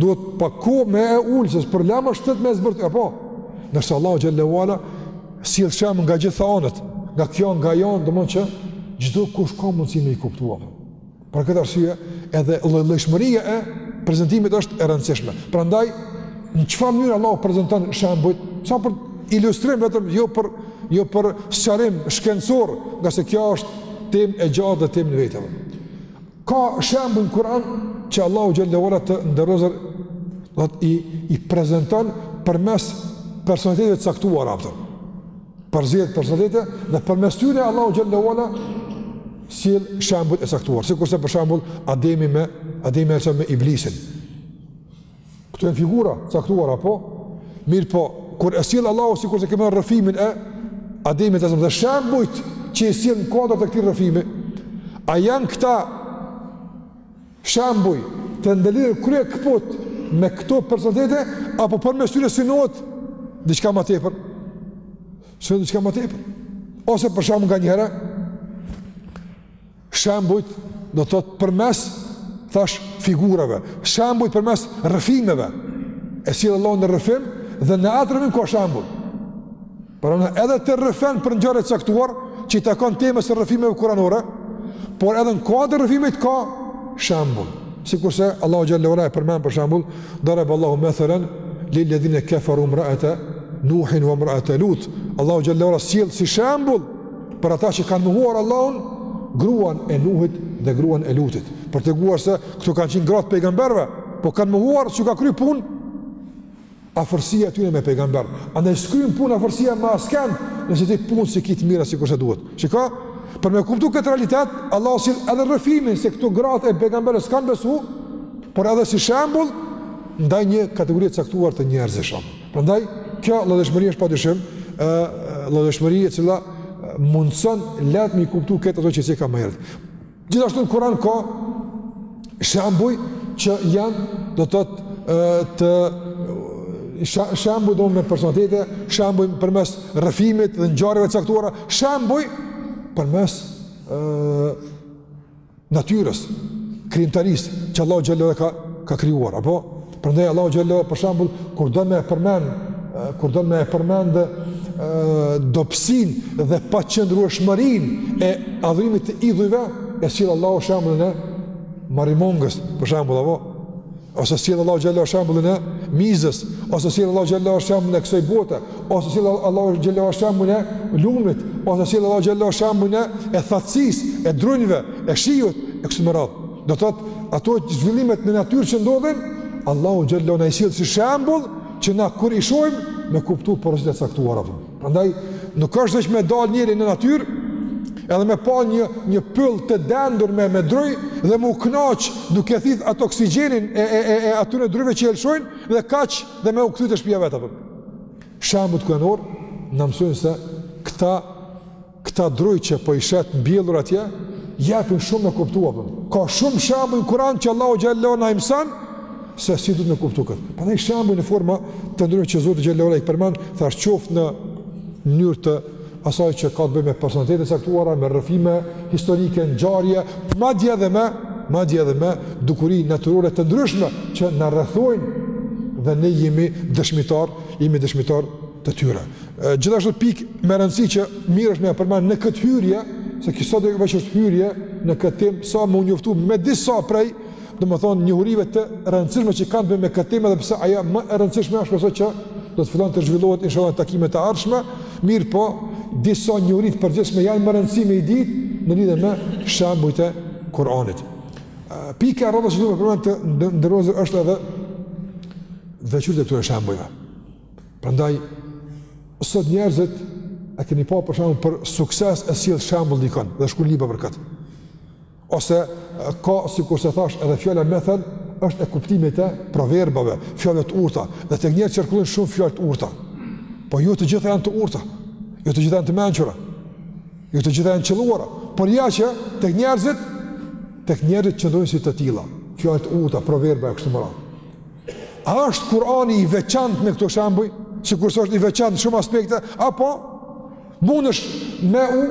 duhet pak me u ulë, se problem është me e zbërthy, apo? Ndërsa Allahu xhelle ue ala sjell shembuj nga gjitha anët, nga kjo, nga ajo anë, domethënë që gjithkush ka mundësi me i kuptuar. Për këtë arsye, edhe lloj-llojshmëria e prezantimit është e rëndësishme. Prandaj, në çfarë mënyre Allahu prezanton shembujt, sa për ilustrim vetëm, jo për jo për sqarim shkencor, ngase kjo është temë e gjatë dhe temë në vete. Ka shembuj në Kur'an që Allahu xhelle ue ala, të nderuar, do të thotë, i prezanton përmes personaliteteve të caktuara, apo? Përzgjedh personalitete dhe përmes tyre Allahu xhelle ue ala sjell shembujt e caktuar, sikurse për shembull Ademi me Ademi alejhi selam me Iblisin. Këto janë figura të caktuara, apo? Mirëpo, kur e sjell Allahu sikurse kemi rrëfimin e Ademit alejhi selam dhe shembujt që i sjell në kuadër të këtij rrëfimi, a janë këta Shembuj të ndërlidhur kryekëput me këto personalitete apo përmes tyre synohet diçka më tepër? Synohet diçka më tepër. Ose për shembull nganjëherë shembujt do të thotë përmes thashë figurave, shembuj përmes rrëfimeve. E sjell Allahu një rrëfim dhe në atë rrëfim ka shembull. Prandaj edhe të rrëfen për ngjarje të caktuar që i takon temës së rrëfimeve kuranore, por edhe në kuadër të rrëfimit ka shembull. Sikurse Allahu xhelle ue ala e përmend për shembull, darab Allahu mathalan lil ladina kafaru imra'ata Nuhin wa imra'ata Lut. Allahu xhelle ue ala sjell si shembull për ata që kanë mohuar Allahun, gruan e Nuhit dhe gruan e Lutit. Për të treguar se këto kanë qenë gratë e pejgamberëve, po kanë mohuar s'ju ka kry punë afërsia e tyre me pejgamber. Andaj s'kryn punë afërsia me asken, nëse ti punë s'i ki të mira sikurse duhet. Shiko, për me kuptu këtë realitet, Allahu sjell edhe rrëfimin se këto gratë e pejgamberëve s'kanë besu, por edhe si shembull ndaj një kategorie të caktuar njerëzish. Prandaj, kjo lloj-llojshmëri është pa dyshim, lloj-llojshmëri e cila mundëson lehtë me kuptu këtë ato që ceka më herët. Gjithashtu në Kur'an ka shembuj që janë do të thotë shembuj do me personalitete, shembuj përmes rrëfimit dhe ngjarjeve të caktuara, shembuj përmes ë natyrës, krijimtarisë që Allah xhallahu i ka krijuar, apo Prandaj Allahu xhallahu për shembull kur do me e përmend kur do me e përmend dobësinë dhe paqëndrueshmërin e adhurimit të idhujve e sjell Allahu shembullin e merimangës për shembull apo ose sjell Allahu xhallahu shembullin e mizës ose sjell Allahu xhallahu shembullin e kësaj bote ose sjell Allahu xhallahu shembullin e lumit ose sjell Allahu xhallahu shembullin e thatësisë e drunjve e shiut e kështu me radhë Do të thotë, ato zhvillimet në natyrë që ndodhin, Allahu xhallahu na i sjell si shembull që na kur i shohim me kuptu porositë e caktuara. Prandaj nuk është veç me dal njeri në natyrë edhe me pa një një pyll të dendur me me druj dhe me u kënaq duke thith atë oksigjenin e e e, e atyre drunjve që e lëshojnë dhe kaq dhe me u kthy te shtëpia vet apo. Shembujt kuranorë na mësojnë se këta Këta drujt që po i sheh të mbjellur atje, japin shumë me kuptu apo. Po. Ka shumë shembuj në Kur'an që Allahu xhallahu na mëson se si duhet të kuptojmë këtë. Prandaj shembuj në forma të ndryshme që Zoti xhallahu i përmend, thashë qoftë në mënyrë të asaj që ka të bëjë me personalitete të caktuara, me rrëfime historike, ngjarje, madje edhe me madje edhe me dukuri natyrore të ndryshme që na rrethojnë dhe ne jemi dëshmitarë, jemi dëshmitarë të tyre. Gjithashtu pikë me rëndësi që mirë është me e përmend në këtë hyrje, se kjo sot veç është hyrje në këtë temë sa me u njoftu me disa prej, do me thënë njohurive të rëndësishme që kanë të bëjnë me këtë temë edhe pse ajo më e rëndësishme është ajo që do të fillon të zhvillohet inshallah në takimet e ardhshme, mirë po disa njohuri të përgjithshme janë me rëndësi me i ditë në lidhje me shembujt e Kur'anit. Pika e radhës që do të përmend të nderuar është edhe veçuritë e këtyre shembujve. Prandaj sot njerëzit e keni pa për shembull për sukses e sjell shembull dikon dhe shkruan libra për këtë. Ose ka sikurse thashë edhe fjala methel është e kuptimit të proverbave, fjalëve të urta, dhe tek njerëzit qarkullojnë shumë fjalë të urta. Po jo të gjitha janë të urta. Jo të gjitha janë të mençura. Jo të gjitha janë të qëlluara, por ja që tek njerëzit tek njerëzit qëndrojnë si të tilla, fjalë të urta, proverba e kështu me radhë. A është Kurani i veçantë në këto shembuj, sikurse është i veçantë në shumë aspekte, apo mundesh me u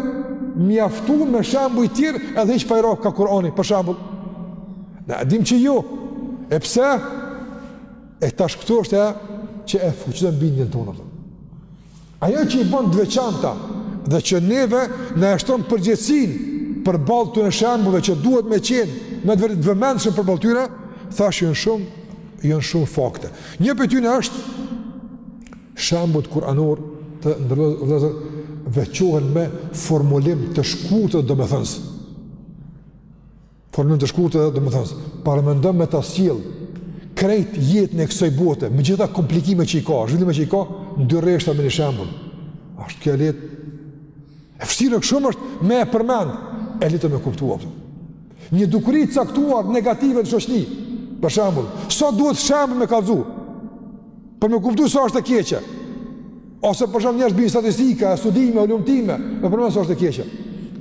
mjaftu me shembuj të tjerë edhe hiç pa çka ka Kurani, për shembull. Na e dimë që jo. E pse? E tash këtu është ajo që e fuqizon bindjen tonë. Ajo që i bën të veçanta dhe që neve na e shton përgjegjësinë përballë këtyre shembujve që duhet me qenë me të vërtetë të vëmendshëm përballë tyre, thashë janë shumë janë shumë fakte. Një prej tyre është shembujt kuranorë të nderuar vëllezër veçohen me formulim të shkurtër domethënës. Formulim të shkurtë edhe domethënës, paramendoni me ta sjellë krejt jetën e kësaj bote, me gjitha komplikimet që i ka, zhvillimet që i ka, në dy rreshta me një shembull. A është kjo e lehtë, e vështirë shumë është me e përmendë, e lehtë me kuptua. Për. Një dukuri e caktuar negative në shoqni, për shembull, sa duhet shembull me kallzu? Për me kuptu sa është e keqe, ose për shembull njerëz bëjnë statistika, studime, hulumtime, me përmend sa është e keqe.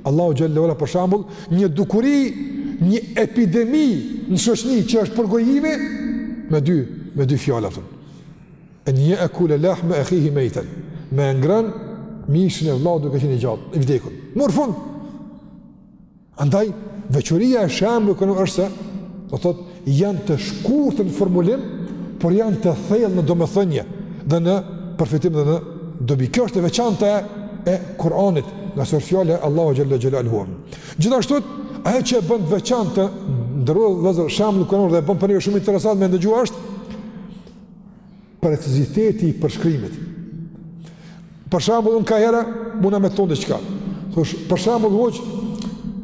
Allahu xheleshanuhu, për shembull, një dukuri, një epidemi në shoqni që është përgojimi, me dy, me dy fjalë aftën. En je'kule lahme ehihi mejten, me e ngrën mishin e vllaut duke qenë i gjallë, i vdekun. Mori fund! Andaj, veçoria e shembujve kuranorë është se, do thotë, janë të shkurtë në formulim, por janë të thellë në domethënie dhe në përfitim dhe në dobi. Kjo është e veçanta e, e Kur'anit, ngase është fjalë e Allahut xhel-le xhelaluhu. Gjithashtu, ajo që e bën të veçantë të nderuar vëllezër shembullin kuranor dhe e bën përnime shumë interesant me ndëgju është Preciziteti i përshkrimit. Për shembull, unë ka herë, muna me thonë diçka. Thush, për shembull, hoxh,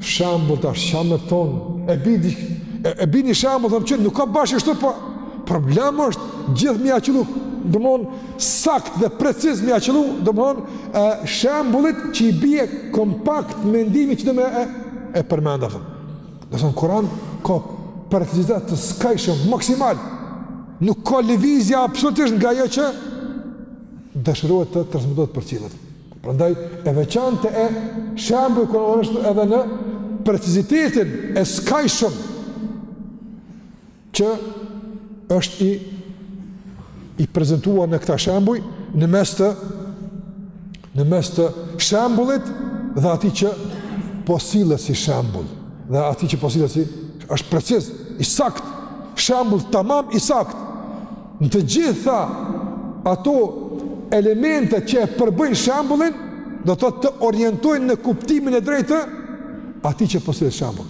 shembull, ta shqam me thonë, e bi, e, e bi një shembull, thom, që nuk ka bash kështu, po, problem është, gjithë me ia qëllu, domethonë, sakt dhe preciz me ia qëllu, domethonë, e, shembullit që i bie kompakt mendimi që don me e, e përmenda, thonë. Domethonë, Kurani ka precizitet të skajshëm, maksimal. Nuk ka lëvizje absolutisht nga ajo që dëshirohet të transmetohet, përcillet. Prandaj, e veçanta e shembujve kuranorë është edhe në precizitetin e skajshëm që është i i prezantuar në këta shembuj në mes të në mes të shembullit dhe atij që po sillet si shembull dhe atij që po sillet si është preciz i sakt shembull tamam i sakt në të gjitha ato elemente që e përbëjnë shembullin do të të orientojnë në kuptimin e drejtë atij që po sillet shembull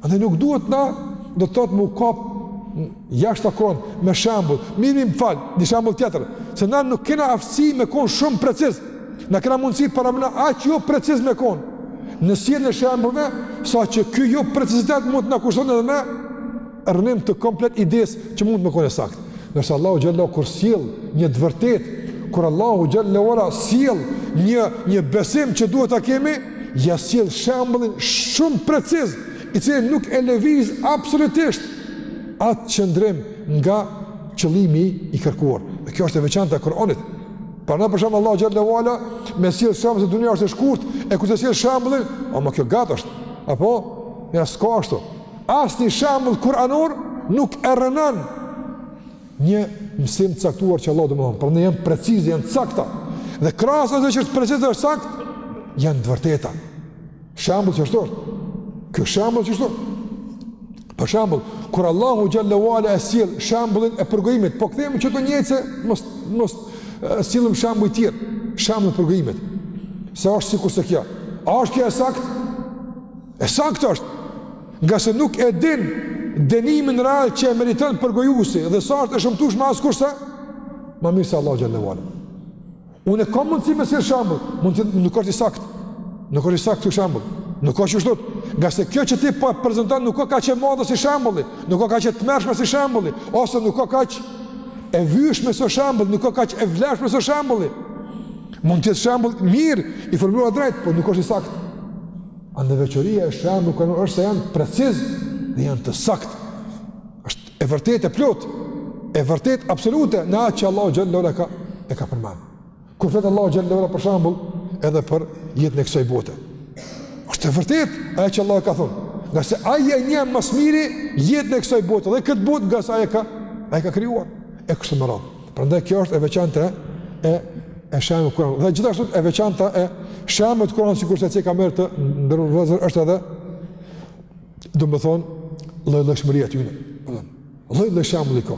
Andaj nuk duhet me na do të thotë me u kap, ashtu thuhet, me shembull, mirë më fal, një shembull tjetër, se na nuk kena aftësi me kon shumë preciz. Na kena mundësi pra me kon aq jo preciz me kon. Në sjelljen e shembujve, sa që ky jo precizitet mund të na kushton edhe me rrënim të komplet idesë që mundet me kon e saktë. Ndërsa Allahu xhelle ve ala kur sjell një të vërtetë, kur Allahu xhelle ve ala sjell një, një besim që duhet ta kemi, ja sjell shembullin shumë preciz, i cili nuk e lëviz absolutisht atë qëndrim nga qëllimi i kërkuar. Dhe kjo është e veçanta e Kur'anit. Pra na për shembull Allahu xhelle ve ala me sjell shembull se dunia është e shkurtë, e kur ta sjell shembullin, ama kjo e gatë është. Apo jo, s'ka ashtu. Asnjë shembull kur'anor nuk e rrënon Një mësim të caktuar që Allahu do me thonë, pra janë precize, janë të sakta, dhe krahas asaj që është precize dhe është e saktë, janë të vërteta. Shembull që është, është, ky shembull që është Për shembull, kur Allahu xhelle ve ala e sjell shembullin e përgojimit, po kthehemi te të njëjtët se mos, mos sjellim shembuj të tjerë, shembullin e përgojimit, se është sikurse kjo. A është kjo e saktë? E saktë është, ngase nuk e din dënimin real që e meriton përgojuesi dhe sa është e shëmtushme askush ma mirë se Allahu xhelle ve ala. Unë e kam mundësi me sjell shembull, mundet nuk është i saktë, nuk është i saktë ky shembull, nuk o ashtu, ngase kjo që ti po e prezenton nuk o kaq e madhe si shembulli, nuk o kaq e tmerrshme si shembulli, ose nuk o kaq e vyshme si shembull, nuk o kaq e vlefshme si shembulli. Mund të jetë shembull i mirë, i formuluar drejtë, po nuk është i saktë. Andaj veçoria e shembujve në Kur'an është se janë preciz dhe janë të saktë. është e vërtetë e plotë, e vërtetë absolute në atë që Allahu xhelle ve ala e ka, e ka përmend. Kur flet Allahu xhelle ve ala për shembull edhe për jetën e kësaj bote. është e vërtetë ajo që Allahu e ka thonë. Ngase ai e njeh ma së miri jetën e kësaj bote dhe këtë botë ngase ai e ka, ai e ka krijuar. E kështu me radhë. Prandaj kjo është e veçanta e e shembujve në Kur'an. Dhe gjithashtu e veçanta e shembujve në Kur'an sikurse e ka marrë të ndërvëzër është edhe domethënë lloj-llojshmëria e tyre. Lloj-lloj shembulli ka.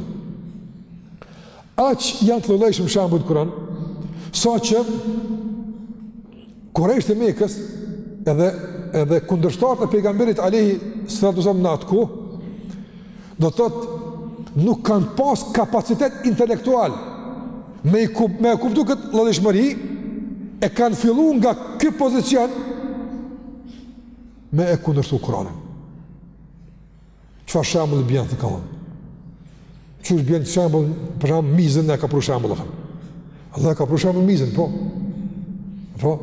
Aq janë të lloj-llojshëm shembujt në Kur'an, sa që Kurejshët e Mekës edhe edhe kundërshtarët e pejgamberit alejhi salatu ve selam në atë kohë do të thotë nuk kanë pas kapacitet intelektual me i kup, me kuptu këtë llojllojshmëri e kanë fillu nga ky pozicion me e kundërshtu Kur'anin. Çfarë shembull bjen të kallon? Qysh bjen shembull për shembull mizën e ka pru shembull. Allah ka pru shembull mizën, po. Po.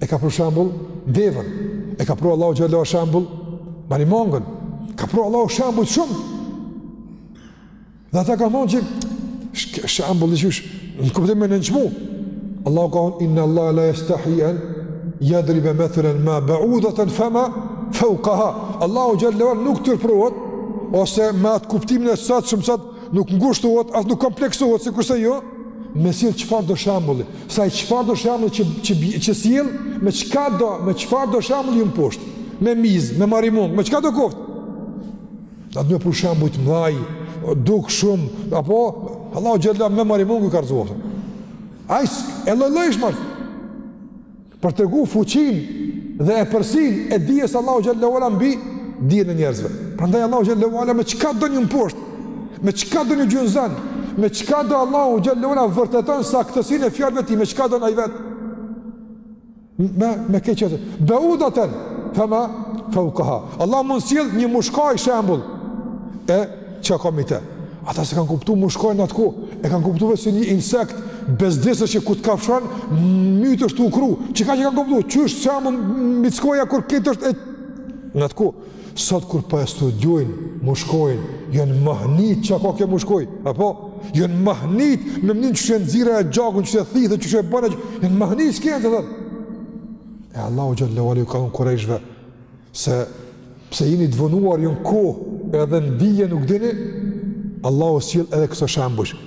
E ka pru shembull devën. E ka pru Allahu xhallahu Allah shembull marimongën. Ka pru Allahu shembull shumë. Dhe ata ka thonë çfarë shembull i qysh, në kuptim me nënçmue. Allahu ka thonë inna Allah la yastahi an yadrib mathalan ma ba'udatan fama fawqaha. Allahu xhallahu nuk turprohet ose me atë kuptimin e sot shumë sot nuk ngushtohet as nuk kompleksohet sikur se jo me sjell çfarë do shembulli. Sa i çfarë do shembulli që që që sjell me çka do, me çfarë do shembulli i mposht. Me miz, me marimong, me çka do koft. Na me pru shembuj të mëdhaj, duk shumë, apo Allahu xhallahu me marimongë i ka rrëzuar. Ai e llojllojshëm. Për të tregu fuqinë dhe epërsinë e dijes Allahu xhallahu ala mbi dijen e njerëzve. Prandaj Allahu xhallahu ala me çka do i mposht, me çka do i gjunjëzon, me çka do Allahu xhallahu ala vërteton saktësinë e fjalëve të tij, me çka don ai vet. me me këtë. Beudaten fama faukaha. Allah mund sjell një mushkajë shembull e çka ka mbi të. Ata s'e kanë kuptu mushkajën atë kohë, e kanë kuptuar si një insekt bezdisës që kur të kafshon, mytesh tu u kru, çka që kanë kuptuar, qysh shembull mickoja kur këtë është e... në atë kohë, Sot kur po e studiojnë mushkojn, janë mahnit çka ka kjo mushkoj, apo janë mahnit me mënyrën qysh e nxjerr gjakun e thith qysh e ban, janë mahnit shkenca thotë. E Allahu xhallahu ala u ka thon kurejshve se pse jeni të vonuar ju në kohë edhe në dije nuk dini, Allahu sjell edhe këto shembuj.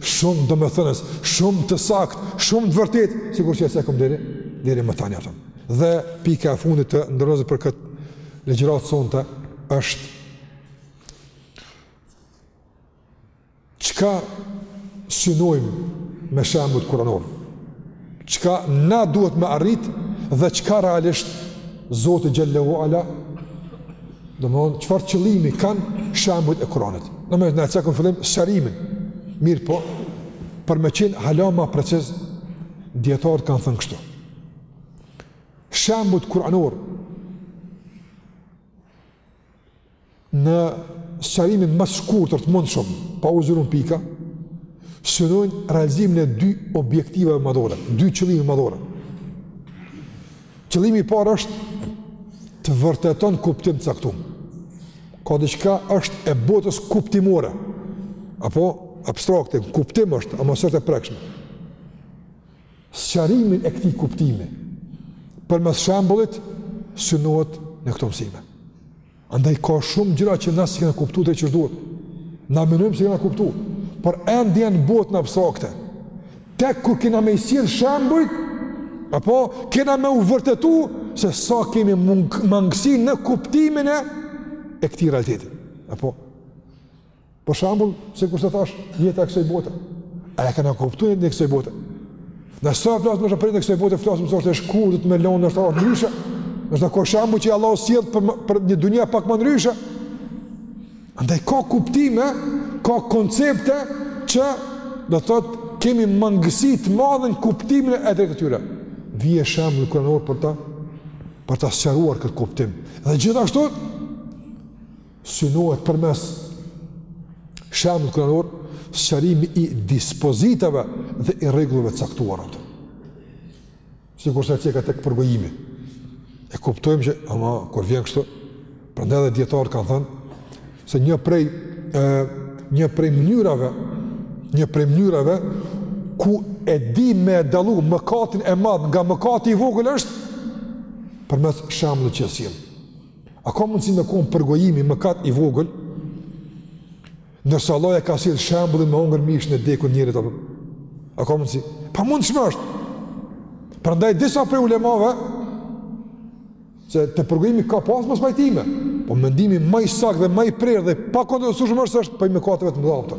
Shumë domethënës, shumë të saktë, shumë të vërtetë, sikur që e cekëm deri deri më tani atë. Dhe pika e fundit të nderuar për këtë ligjëratë sonte është çka synojmë me shembujt kuranor. Çka na duhet me arrit dhe çka realisht Zoti xhallahu ala domethonë çfarë qëllimi kanë shembujt e Kuranit. Domethonë na e cekëm në fillim shërimin. Mirëpo, për me qenë hala ma preciz dijetarët kanë thënë kështu. Shembujt kuranor në sqarimin më të shkurtër të mundshëm, pa u zgjeruar në pika, synojnë realizimin e dy objektivave madhore, dy qëllime madhore. Qëllimi i parë është të vërtetojë kuptim të caktuar. Ka diçka është e botës kuptimore apo abstrakte, kuptim është, ama s'është e prekshme. sqarimin e këtij kuptimi përmes shembullit synohet në këto mësime. Andaj ka shumë gjëra që na s'kemi kuptuar qysh duhet. Na mënojmë se kemi kuptuar, por ende janë në botën abstrakte. Tek kur kena me sjell shembuj, apo kena me u vërtetu se sa kemi mangësi në kuptimin e e këtij realiteti. Apo Për shembull, sikurse thashë jeta e kësaj bote. A e kena kuptu jetën e kësaj bote? Nëse flasim më shumë prej kësaj bote, flasim se është e shkurtër me lëndë është ardhur ndryshe. Ndërsa ka shembull që Allahu sjell për për një dunia pak më ndryshe. Andaj ka kuptime, ka koncepte që do të thotë kemi mangësi të madhe në kuptimin e drejtë të tyre. Vjen shembulli kuranor për ta për ta sqaruar këtë kuptim. Dhe gjithashtu synohet përmes shembullit kuranor sqarimi i dispozitave dhe i rregullave të caktuara ato. Sikurse që ka tek përgojimi. E kuptojmë që ama kur vjen kështu, prandaj edhe dijetarët kanë thënë se një prej ë një prej mënyrave, një prej mënyrave ku e di me dallu mëkatin e madh nga mëkati i vogël është përmes shembullit që sjell. A ka mundësi me konë përgojimi mëkat i vogël, ndërsa Allahu e ka sjell shembullin me hongër mishin e dekun njerit, apë? A ka mundësi? E pamundshme është. Prandaj disa prej ulemave, se te përgojimi ka pasë mospajtime, po mendimi ma i saktë dhe ma i prerë dhe i pakontestushëm është se është prej mëkateve të mëdha.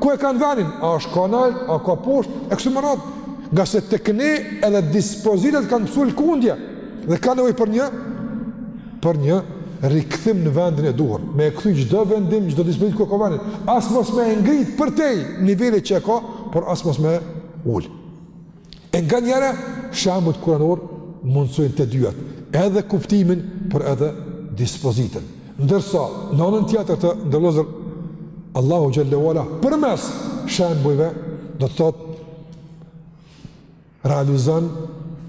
Ku e kanë venin? A është ka nalt, a ka poshtë? E kështu me radhë, ngase tek ne edhe dispozitat kanë pësu lëkundje dhe kanë nevojë për një, për një rikthim në vendin e duhur, me e kthy çdo vendim, çdo dispozitë ku e ka venin, as mos me e ngrit përtej nivelit që e ka, por as mos me ul. E nganjëherë shembujt kuranorë mundësojnë të dyjat, edhe kuptimin, por edhe dispozitën. Ndërsa në anën tjetër të nderuar Allahu xhel-le ue ala përmes shembujve do të thotë realizon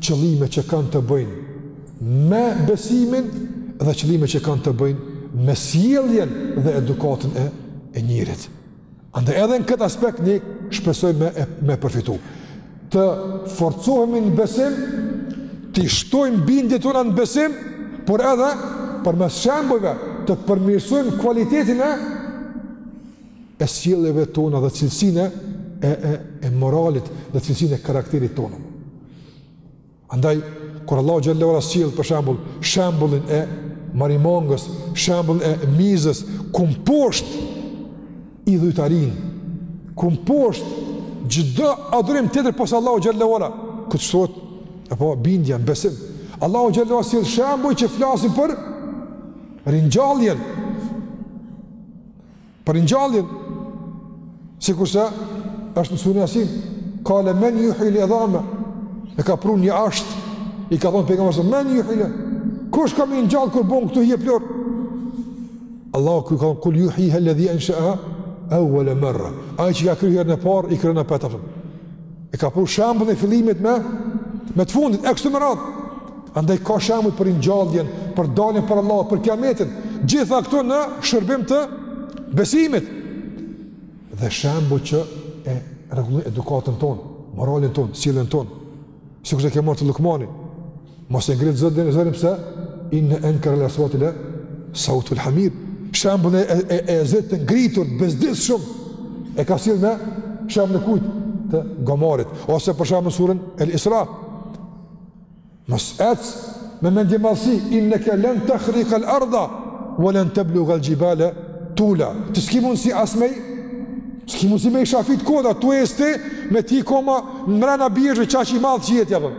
qëllime që kanë të bëjnë me besimin dhe qëllime që kanë të bëjnë me sjelljen dhe edukatën e e njerit. Andaj edhe në këtë aspekt ne shpresojmë me përfitu. Të forcohemi në besim, t'i shtojmë bindjet tona në besim, por edhe përmes shembujve të përmirësojmë kualitetin e e sjelljeve tona dhe cilësinë e, e, e moralit dhe cilësinë e karakterit tonë. Andaj, kur Allahu xhelle ue ala sjell për shembull shembullin e marimongës, shembullin e mizës, ku mposht idhujtarinë, ku mposht çdo adhurim tjetër pos Allahut xhelle ue ala, ku shtohet apo bindja në besim. Allahu xhelle ue ala sjell shembuj që flasin për ringjalljen. Për ringjalljen, sikurse është në suren Jasin, kale men juhjil idhame, e ka pru një asht, i ka thonë pejgamberit se men juhjil, kush ka me i ngjall kur bon këtu hi e pluhur? Allahu ka thon kul juhjihal ledhi ensheeha evvele merra. Ai që ka kriju herën e parë i krijon apet. E ka pru shembullin e fillimit me me të fundit e kështu me radhë. Andaj ka shembuj për ringjalljen, për daljen para Allahut, për kiametin, gjitha këto në shërbim të besimit. Dhe shembuj që e rregullojnë edukatën tonë, moralin tonë, sjelljen tonë. Sikurse kemi te Llukmani, mos e ngrit zërin, zërin pse inne enkerel asuati le sautul hamir. Shembulli e, i zërit të ngritur bezdisshëm. E ka sjell me shembull të kujt të gomarit ose për shembull suren El Isra Mos ec me mendjemadhësi, inneke len tahrikal arda, ue len teblugal xhibale tula, ti s'ki mundsi as me i, s'ki mundsi me i shafit kodra, tu ec ti me t'hi koma në mrena bjeshkve, kaq i madh që je ti a, për.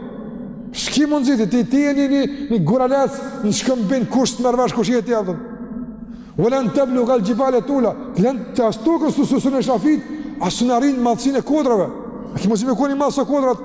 S'ki mundsi ti, ti je një një, një guralec në shkëmbin, kush të merr vesh, kush je ti a, për. Ue len teblugal xhibale tula, të lën të as tokës të susun e shafit, as e mrrin madhësinë e kodrave, a ki mundsi me kon i madh sa kodrat,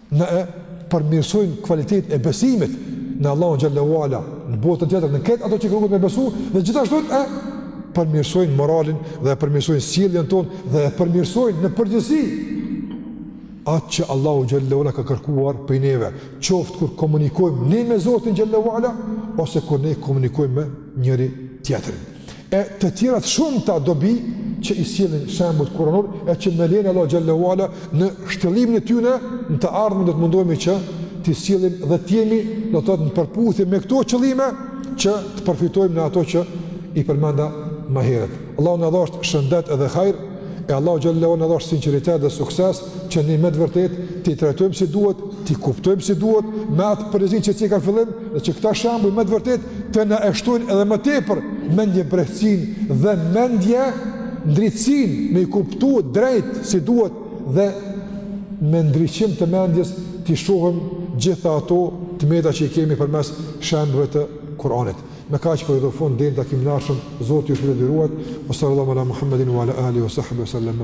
na e përmirësojnë kvalitetin e besimit në Allahun xhelle ue ala në botën tjetër në këtë ato që kërkohet me besu dhe gjithashtu e përmirësojnë moralin dhe e përmirësojnë sjelljen tonë dhe e përmirësojnë në përgjithësi atë që Allahu xhelle ue ala ka kërkuar prej neve qoftë kur komunikojmë ne me Zotin xhelle ue ala ose kur ne komunikojmë me njëri tjetrin e të tjera të shumta dobi që i sjellin shembujt kuranorë e që me lejen e Allahut xhelle ue ala në shtjellimin e tyre në të ardhmen do të mundohemi që t'i sjellim dhe të jemi do të thotë në përputhje me këto qëllime që të përfitojmë në ato që i përmenda më herët. Allahu na dhashtë shëndet edhe hajr, e Allahu xhelle ue ala na dhashtë sinqeritet dhe sukses, që ne me të vërtetë t'i trajtojmë si duhet, t'i kuptojmë si duhet me atë prizëm që e ceka n'fillim dhe që këta shembuj me të vërtetë të na e shtojnë edhe më tepër mendjemprehtësinë dhe mendjendritësinë me i kuptu drejt si duhet dhe me ndriçim të mendjes t'i shohim gjitha ato të meta që i kemi përmes shembujve të Kuranit. Me kaq për po i do fund, deri në takimin e ardhshëm, Zoti ju shpëtë dhe ruajt, ue sallallahu ala Muhammedin ue ala alihi ue sahbihi ue sellem,